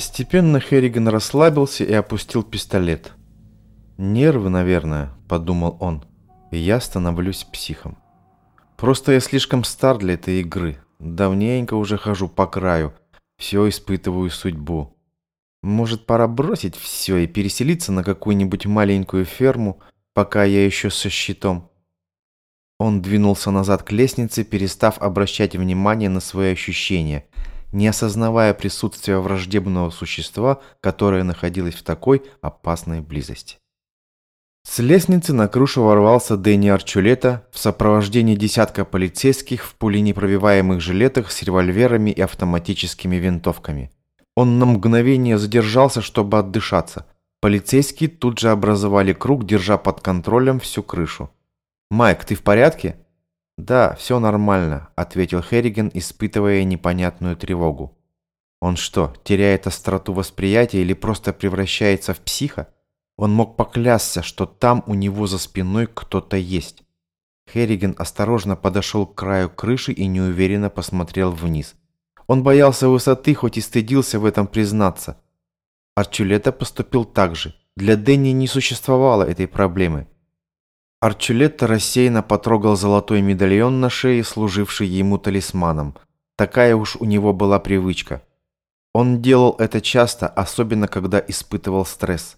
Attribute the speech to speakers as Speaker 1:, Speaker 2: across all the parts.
Speaker 1: Постепенно Херриган расслабился и опустил пистолет. «Нервы, наверное», — подумал он, — «и я становлюсь психом. Просто я слишком стар для этой игры. Давненько уже хожу по краю, все испытываю судьбу. Может, пора бросить все и переселиться на какую-нибудь маленькую ферму, пока я еще со щитом?» Он двинулся назад к лестнице, перестав обращать внимание на свои ощущения, не осознавая присутствия враждебного существа, которое находилось в такой опасной близости. С лестницы на крышу ворвался Дэнни Арчулета в сопровождении десятка полицейских в пуленепробиваемых жилетах с револьверами и автоматическими винтовками. Он на мгновение задержался, чтобы отдышаться. Полицейские тут же образовали круг, держа под контролем всю крышу. «Майк, ты в порядке?» «Да, все нормально», — ответил Херриген, испытывая непонятную тревогу. «Он что, теряет остроту восприятия или просто превращается в психа?» Он мог поклясться, что там у него за спиной кто-то есть. Херриген осторожно подошел к краю крыши и неуверенно посмотрел вниз. Он боялся высоты, хоть и стыдился в этом признаться. Арчулета поступил так же. Для Дэнни не существовало этой проблемы. Арчулетто рассеянно потрогал золотой медальон на шее, служивший ему талисманом. Такая уж у него была привычка. Он делал это часто, особенно когда испытывал стресс.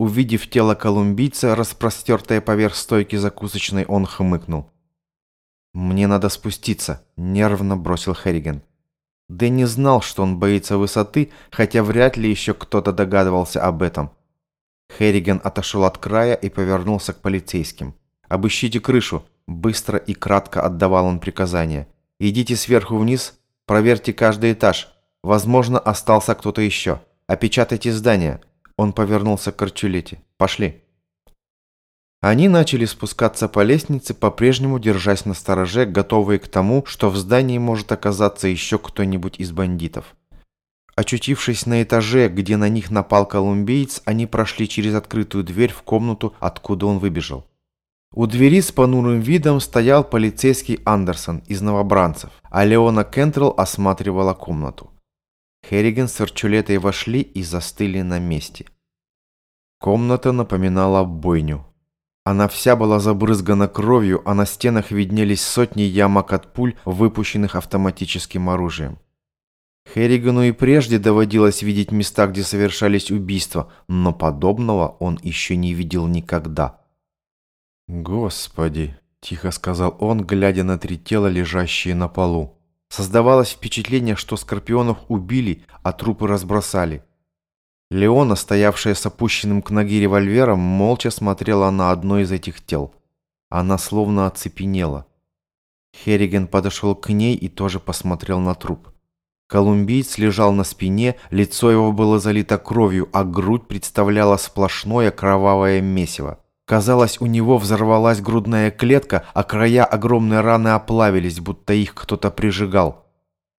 Speaker 1: Увидев тело колумбийца, распростертое поверх стойки закусочной, он хмыкнул. «Мне надо спуститься», – нервно бросил Херриген. Дэнни знал, что он боится высоты, хотя вряд ли еще кто-то догадывался об этом. Херриген отошел от края и повернулся к полицейским. «Обыщите крышу», – быстро и кратко отдавал он приказания. «Идите сверху вниз, проверьте каждый этаж. Возможно, остался кто-то еще. Опечатайте здание. Он повернулся к Арчулете. «Пошли». Они начали спускаться по лестнице, по-прежнему держась на стороже, готовые к тому, что в здании может оказаться еще кто-нибудь из бандитов. Очутившись на этаже, где на них напал колумбиец, они прошли через открытую дверь в комнату, откуда он выбежал. У двери с понурым видом стоял полицейский Андерсон из новобранцев, а Леона Кентрелл осматривала комнату. Херриген с Арчулетой вошли и застыли на месте. Комната напоминала бойню. Она вся была забрызгана кровью, а на стенах виднелись сотни ямок от пуль, выпущенных автоматическим оружием. Херригану и прежде доводилось видеть места, где совершались убийства, но подобного он еще не видел никогда. «Господи!» – тихо сказал он, глядя на три тела, лежащие на полу. Создавалось впечатление, что скорпионов убили, а трупы разбросали. Леона, стоявшая с опущенным к ноге револьвером, молча смотрела на одно из этих тел. Она словно оцепенела. Херриген подошел к ней и тоже посмотрел на труп. Колумбиец лежал на спине, лицо его было залито кровью, а грудь представляла сплошное кровавое месиво. Казалось, у него взорвалась грудная клетка, а края огромной раны оплавились, будто их кто-то прижигал.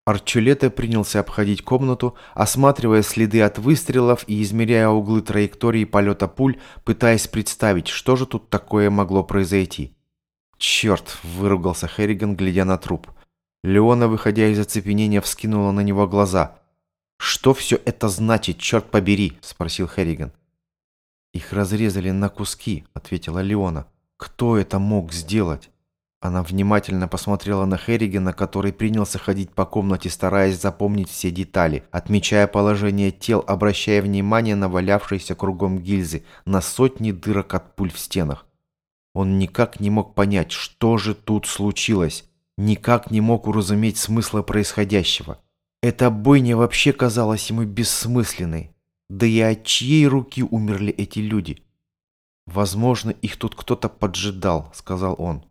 Speaker 1: Арчулета принялся обходить комнату, осматривая следы от выстрелов и измеряя углы траектории полета пуль, пытаясь представить, что же тут такое могло произойти. «Черт!» – выругался Херриган, глядя на труп. Леона, выходя из оцепенения, вскинула на него глаза. «Что все это значит, черт побери?» – спросил Херриган. «Их разрезали на куски», — ответила Леона. «Кто это мог сделать?» Она внимательно посмотрела на Херригена, который принялся ходить по комнате, стараясь запомнить все детали, отмечая положение тел, обращая внимание на валявшиеся кругом гильзы, на сотни дырок от пуль в стенах. Он никак не мог понять, что же тут случилось, никак не мог уразуметь смысла происходящего. Эта бойня вообще казалась ему бессмысленной. Да и от чьей руки умерли эти люди? Возможно, их тут кто-то поджидал, сказал он.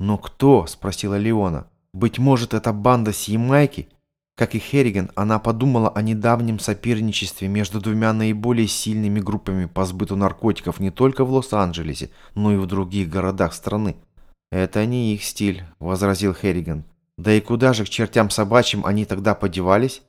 Speaker 1: Но кто? спросила Леона. Быть может, это банда с? Как и Херриген, она подумала о недавнем соперничестве между двумя наиболее сильными группами по сбыту наркотиков не только в Лос-Анджелесе, но и в других городах страны. «Это не их стиль», — возразил Херриган. «Да и куда же к чертям собачьим они тогда подевались?»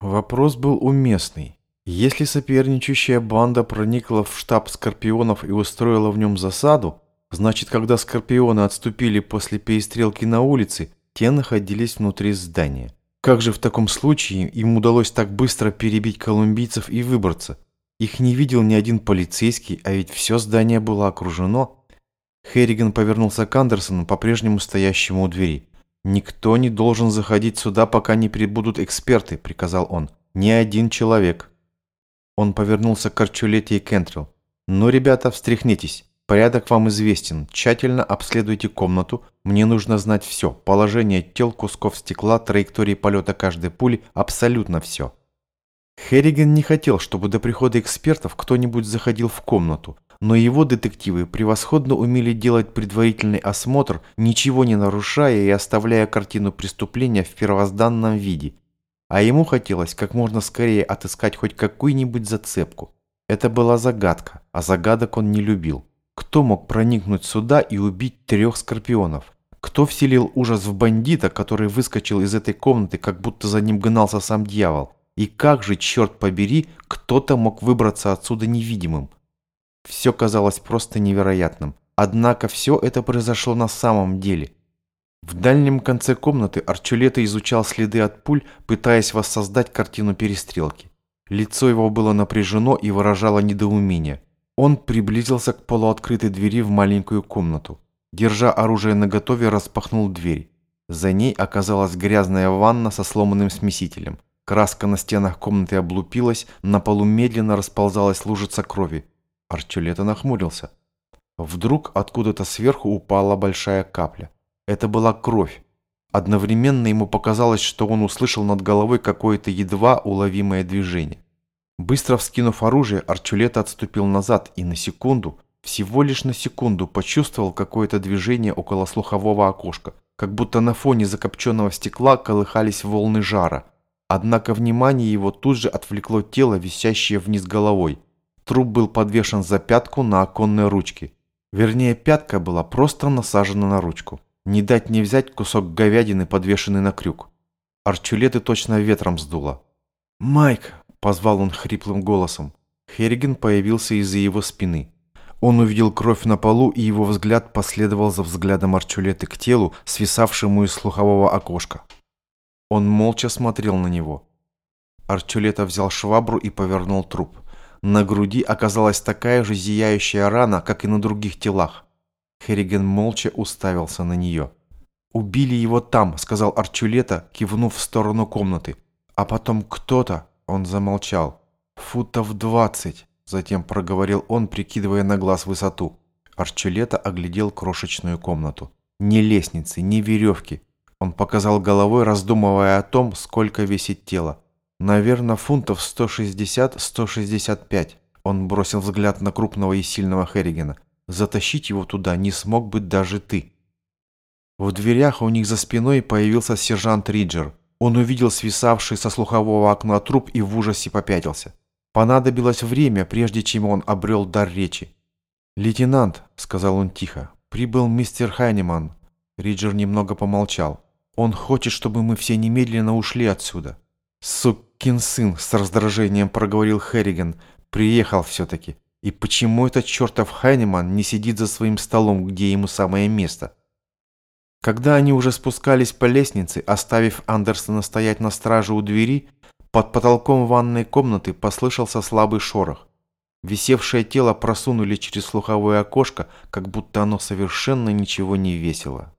Speaker 1: Вопрос был уместный. Если соперничающая банда проникла в штаб Скорпионов и устроила в нем засаду, значит, когда Скорпионы отступили после перестрелки на улице, те находились внутри здания. Как же в таком случае им удалось так быстро перебить колумбийцев и выбраться? Их не видел ни один полицейский, а ведь все здание было окружено. Херриган повернулся к Андерсону, по-прежнему стоящему у двери. «Никто не должен заходить сюда, пока не прибудут эксперты», — приказал он. «Ни один человек». Он повернулся к Арчулете и Кентрелл. «Ну, ребята, встряхнитесь. Порядок вам известен. Тщательно обследуйте комнату. Мне нужно знать все. Положение тел, кусков стекла, траектории полета каждой пули. Абсолютно все». Херриган не хотел, чтобы до прихода экспертов кто-нибудь заходил в комнату, но его детективы превосходно умели делать предварительный осмотр, ничего не нарушая и оставляя картину преступления в первозданном виде. А ему хотелось как можно скорее отыскать хоть какую-нибудь зацепку. Это была загадка, а загадок он не любил. Кто мог проникнуть сюда и убить трех скорпионов? Кто вселил ужас в бандита, который выскочил из этой комнаты, как будто за ним гнался сам дьявол? И как же, черт побери, кто-то мог выбраться отсюда невидимым? Все казалось просто невероятным. Однако все это произошло на самом деле. В дальнем конце комнаты Арчулета изучал следы от пуль, пытаясь воссоздать картину перестрелки. Лицо его было напряжено и выражало недоумение. Он приблизился к полуоткрытой двери в маленькую комнату. Держа оружие наготове, распахнул дверь. За ней оказалась грязная ванна со сломанным смесителем. Краска на стенах комнаты облупилась, на полу медленно расползалась лужица крови. Арчулета нахмурился. Вдруг откуда-то сверху упала большая капля. Это была кровь. Одновременно ему показалось, что он услышал над головой какое-то едва уловимое движение. Быстро вскинув оружие, Арчулета отступил назад и на секунду, всего лишь на секунду, почувствовал какое-то движение около слухового окошка, как будто на фоне закопченного стекла колыхались волны жара – Однако внимание его тут же отвлекло тело, висящее вниз головой. Труп был подвешен за пятку на оконной ручке. Вернее, пятка была просто насажена на ручку. Не дать не взять кусок говядины, подвешенный на крюк. Арчулеты точно ветром сдуло. «Майк!» – позвал он хриплым голосом. Херриген появился из-за его спины. Он увидел кровь на полу, и его взгляд последовал за взглядом Арчулеты к телу, свисавшему из слухового окошка. Он молча смотрел на него. Арчулета взял швабру и повернул труп. На груди оказалась такая же зияющая рана, как и на других телах. Херриген молча уставился на нее. «Убили его там», — сказал Арчулета, кивнув в сторону комнаты. «А потом кто-то...» — он замолчал. «Футов двадцать», — затем проговорил он, прикидывая на глаз высоту. Арчулета оглядел крошечную комнату. Ни лестницы, ни веревки, он показал головой, раздумывая о том, сколько весит тело. Наверное, фунтов 160-165. Он бросил взгляд на крупного и сильного Херригена. Затащить его туда не смог бы даже ты. В дверях у них за спиной появился сержант Риджер. Он увидел свисавший со слухового окна труп и в ужасе попятился. Понадобилось время, прежде чем он обрел дар речи. «Лейтенант», — сказал он тихо, — «прибыл мистер Хайнеман». Риджер немного помолчал. Он хочет, чтобы мы все немедленно ушли отсюда. Сукин сын, с раздражением проговорил Херриган, приехал все-таки. И почему этот чертов Хайнеман не сидит за своим столом, где ему самое место? Когда они уже спускались по лестнице, оставив Андерсона стоять на страже у двери, под потолком ванной комнаты послышался слабый шорох. Висевшее тело просунули через слуховое окошко, как будто оно совершенно ничего не весило.